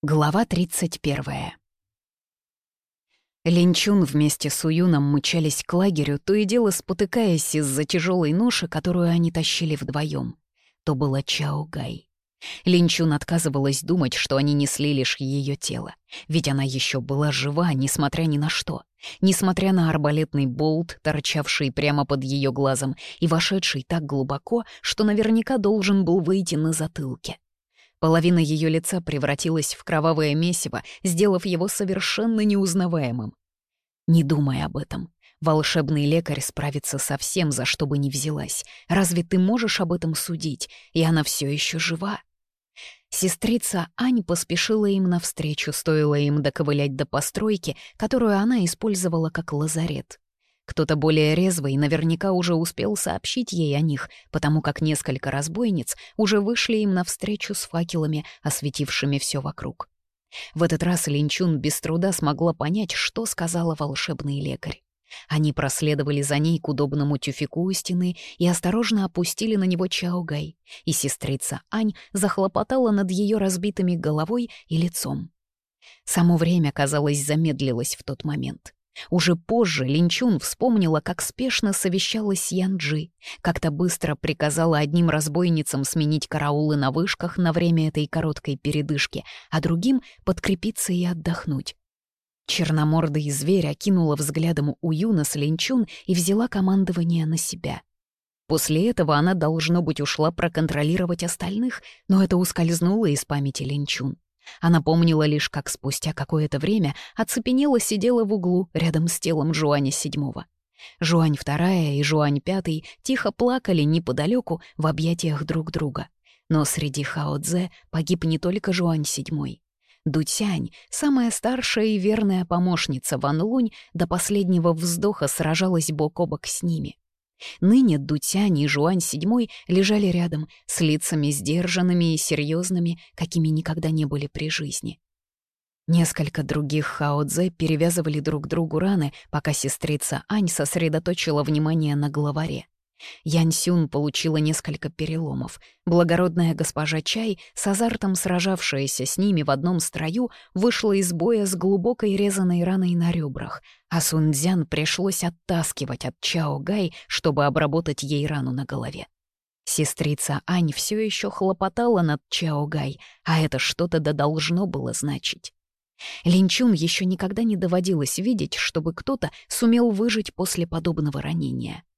Глава 31. Линчун вместе с Уюном мчались к лагерю, то и дело спотыкаясь из-за тяжелой ноши, которую они тащили вдвоем. То была Чаогай. Линчун отказывалась думать, что они несли лишь ее тело, ведь она еще была жива, несмотря ни на что, несмотря на арбалетный болт, торчавший прямо под ее глазом и вошедший так глубоко, что наверняка должен был выйти на затылке. Половина ее лица превратилась в кровавое месиво, сделав его совершенно неузнаваемым. «Не думай об этом. Волшебный лекарь справится со всем, за что бы ни взялась. Разве ты можешь об этом судить? И она все еще жива». Сестрица Ань поспешила им навстречу, стоило им доковылять до постройки, которую она использовала как лазарет. Кто-то более резвый наверняка уже успел сообщить ей о них, потому как несколько разбойниц уже вышли им навстречу с факелами, осветившими все вокруг. В этот раз Линчун без труда смогла понять, что сказала волшебный лекарь. Они проследовали за ней к удобному тюфику у стены и осторожно опустили на него Чаогай, и сестрица Ань захлопотала над ее разбитыми головой и лицом. Само время, казалось, замедлилось в тот момент. Уже позже Линчун вспомнила, как спешно совещалась Янджи, как-то быстро приказала одним разбойницам сменить караулы на вышках на время этой короткой передышки, а другим — подкрепиться и отдохнуть. Черномордый зверь окинула взглядом Уюна с Линчун и взяла командование на себя. После этого она, должно быть, ушла проконтролировать остальных, но это ускользнуло из памяти Линчун. Она помнила лишь, как спустя какое-то время оцепенела сидела в углу рядом с телом Жуани Седьмого. Жуань Вторая и Жуань Пятый тихо плакали неподалеку в объятиях друг друга. Но среди Хао Цзэ погиб не только Жуань Седьмой. Дутянь, самая старшая и верная помощница Ван Лунь, до последнего вздоха сражалась бок о бок с ними. Ныне Дутянь и Жуань седьмой лежали рядом, с лицами сдержанными и серьезными, какими никогда не были при жизни. Несколько других хаодзе перевязывали друг другу раны, пока сестрица Ань сосредоточила внимание на главаре. Янсюн получила несколько переломов. Благородная госпожа Чай, с азартом сражавшаяся с ними в одном строю, вышла из боя с глубокой резаной раной на ребрах, а Сунцзян пришлось оттаскивать от Чао Гай, чтобы обработать ей рану на голове. Сестрица Ань все еще хлопотала над Чао Гай, а это что-то да должно было значить. Линчун еще никогда не доводилось видеть, чтобы кто-то сумел выжить после подобного ранения —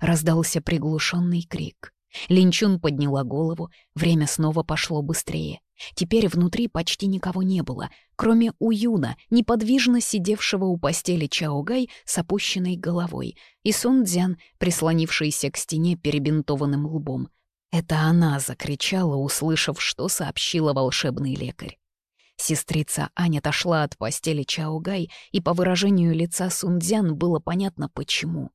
Раздался приглушенный крик. Линчун подняла голову, время снова пошло быстрее. Теперь внутри почти никого не было, кроме Уюна, неподвижно сидевшего у постели Чаогай с опущенной головой, и Сунцзян, прислонившийся к стене перебинтованным лбом. Это она закричала, услышав, что сообщила волшебный лекарь. Сестрица Аня отошла от постели Чаогай, и по выражению лица Сунцзян было понятно, почему.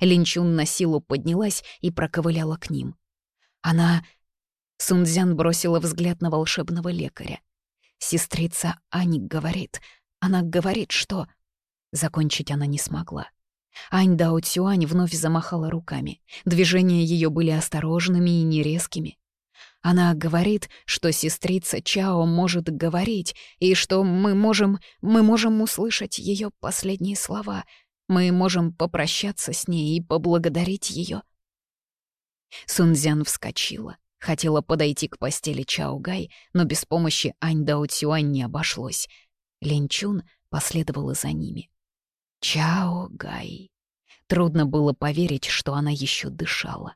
Линчун на силу поднялась и проковыляла к ним. Она... Сунцзян бросила взгляд на волшебного лекаря. Сестрица Ани говорит. Она говорит, что... Закончить она не смогла. Ань Дао Цюань вновь замахала руками. Движения ее были осторожными и нерезкими. Она говорит, что сестрица Чао может говорить, и что мы можем, мы можем услышать ее последние слова, мы можем попрощаться с ней и поблагодарить ее. Сунзян вскочила. Хотела подойти к постели Чаогай, но без помощи Ань Дао Цюань не обошлось. Линчун последовала за ними. Чаогай. Трудно было поверить, что она еще дышала.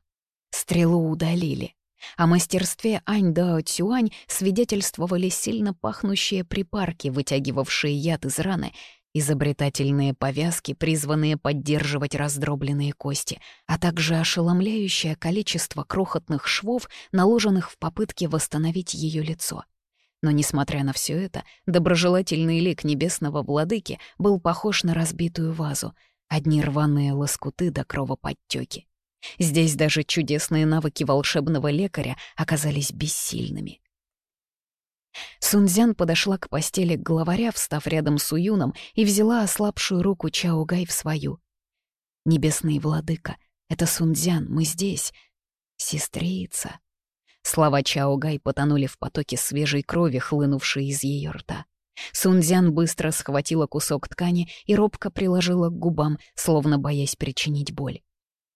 Стрелу удалили. О мастерстве Ань Дао Цюань свидетельствовали сильно пахнущие припарки, вытягивавшие яд из раны, изобретательные повязки, призванные поддерживать раздробленные кости, а также ошеломляющее количество крохотных швов, наложенных в попытке восстановить ее лицо. Но, несмотря на все это, доброжелательный лик небесного владыки был похож на разбитую вазу, одни рваные лоскуты до кровоподтёки. Здесь даже чудесные навыки волшебного лекаря оказались бессильными. Сунзян подошла к постели главаря, встав рядом с Уюном, и взяла ослабшую руку Чао Гай в свою. «Небесный владыка, это Сунзян, мы здесь. Сестрица». Слова Чао Гай потонули в потоке свежей крови, хлынувшей из ее рта. Сунзян быстро схватила кусок ткани и робко приложила к губам, словно боясь причинить боль.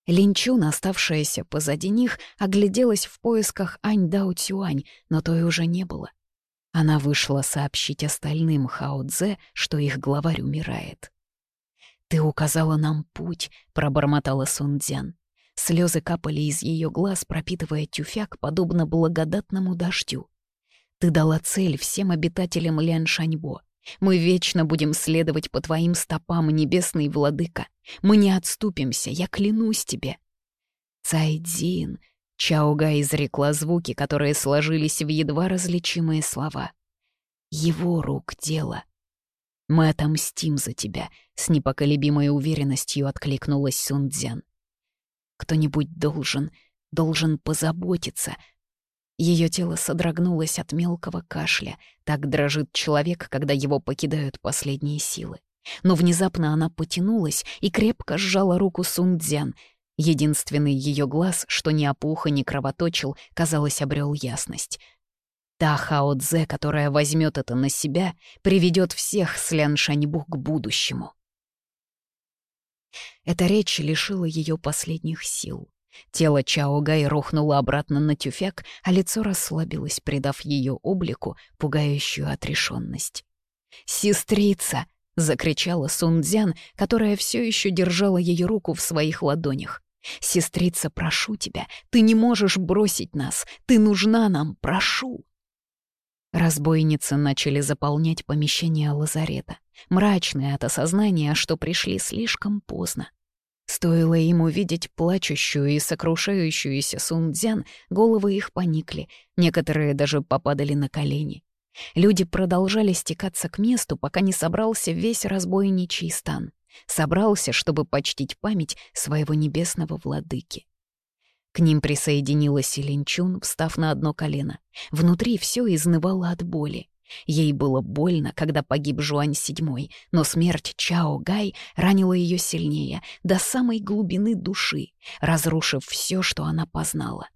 Линчун, оставшаяся позади них, огляделась в поисках Ань Дао Цюань, но той уже не было. Она вышла сообщить остальным Хаудзе, что их главарь умирает. «Ты указала нам путь», — пробормотала Сундзян. Слезы капали из ее глаз, пропитывая тюфяк, подобно благодатному дождю. «Ты дала цель всем обитателям Ляншаньбо. Мы вечно будем следовать по твоим стопам, небесный владыка. Мы не отступимся, я клянусь тебе». «Цайдзин», Чауга изрекла звуки, которые сложились в едва различимые слова. «Его рук дело». «Мы отомстим за тебя», — с непоколебимой уверенностью откликнулась Сунцзян. «Кто-нибудь должен, должен позаботиться», ее тело содрогнулось от мелкого кашля. Так дрожит человек, когда его покидают последние силы. Но внезапно она потянулась и крепко сжала руку Сундзян. Единственный ее глаз, что ни опух и ни кровоточил, казалось, обрел ясность. Та Хао-Дзе, которая возьмет это на себя, приведет всех с Лян Шаньбу к будущему. Эта речь лишила ее последних сил. Тело Чао Гай рухнуло обратно на тюфяк, а лицо расслабилось, придав ее облику пугающую отрешенность. «Сестрица!» — закричала Сунцзян, которая все еще держала ее руку в своих ладонях. «Сестрица, прошу тебя, ты не можешь бросить нас, ты нужна нам, прошу!» Разбойницы начали заполнять помещение лазарета, мрачные от осознания, что пришли слишком поздно. Стоило им увидеть плачущую и сокрушающуюся Сунцзян, головы их поникли, некоторые даже попадали на колени. Люди продолжали стекаться к месту, пока не собрался весь разбойничий стан собрался, чтобы почтить память своего небесного владыки. К ним присоединилась Селенчун, встав на одно колено. Внутри все изнывало от боли. Ей было больно, когда погиб Жуань VII, но смерть Чао Гай ранила ее сильнее, до самой глубины души, разрушив все, что она познала.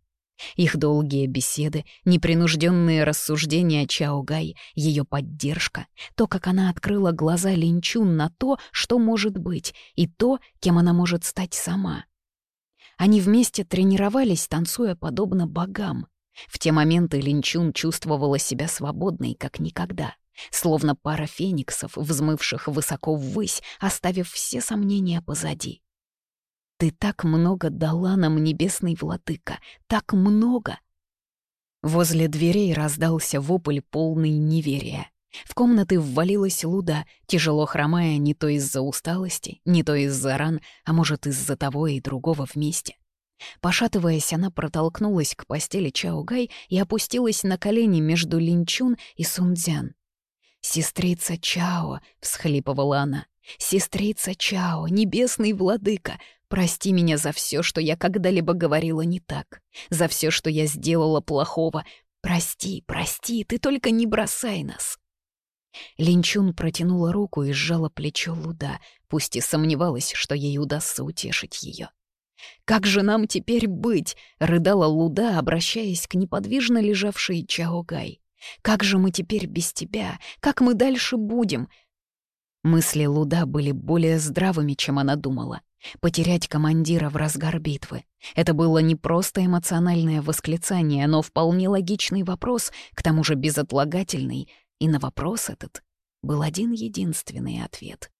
Их долгие беседы, непринужденные рассуждения Чаогай, ее поддержка, то, как она открыла глаза Линчун на то, что может быть, и то, кем она может стать сама. Они вместе тренировались, танцуя подобно богам. В те моменты Линчун чувствовала себя свободной, как никогда, словно пара фениксов, взмывших высоко ввысь, оставив все сомнения позади. Ты так много дала нам, небесный владыка, так много!» Возле дверей раздался вопль полный неверия. В комнаты ввалилась Луда, тяжело хромая не то из-за усталости, не то из-за ран, а может, из-за того и другого вместе. Пошатываясь, она протолкнулась к постели Чаогай и опустилась на колени между Линчун и Сунцзян. «Сестрица Чао!» — всхлипывала она. «Сестрица Чао, небесный владыка, Прости меня за все, что я когда-либо говорила не так, за все, что я сделала плохого. Прости, прости, ты только не бросай нас. Линчун протянула руку и сжала плечо Луда, пусть и сомневалась, что ей удастся утешить ее. «Как же нам теперь быть?» — рыдала Луда, обращаясь к неподвижно лежавшей Чаогай. «Как же мы теперь без тебя? Как мы дальше будем? Мысли Луда были более здравыми, чем она думала. Потерять командира в разгар битвы. Это было не просто эмоциональное восклицание, но вполне логичный вопрос, к тому же безотлагательный. И на вопрос этот был один единственный ответ.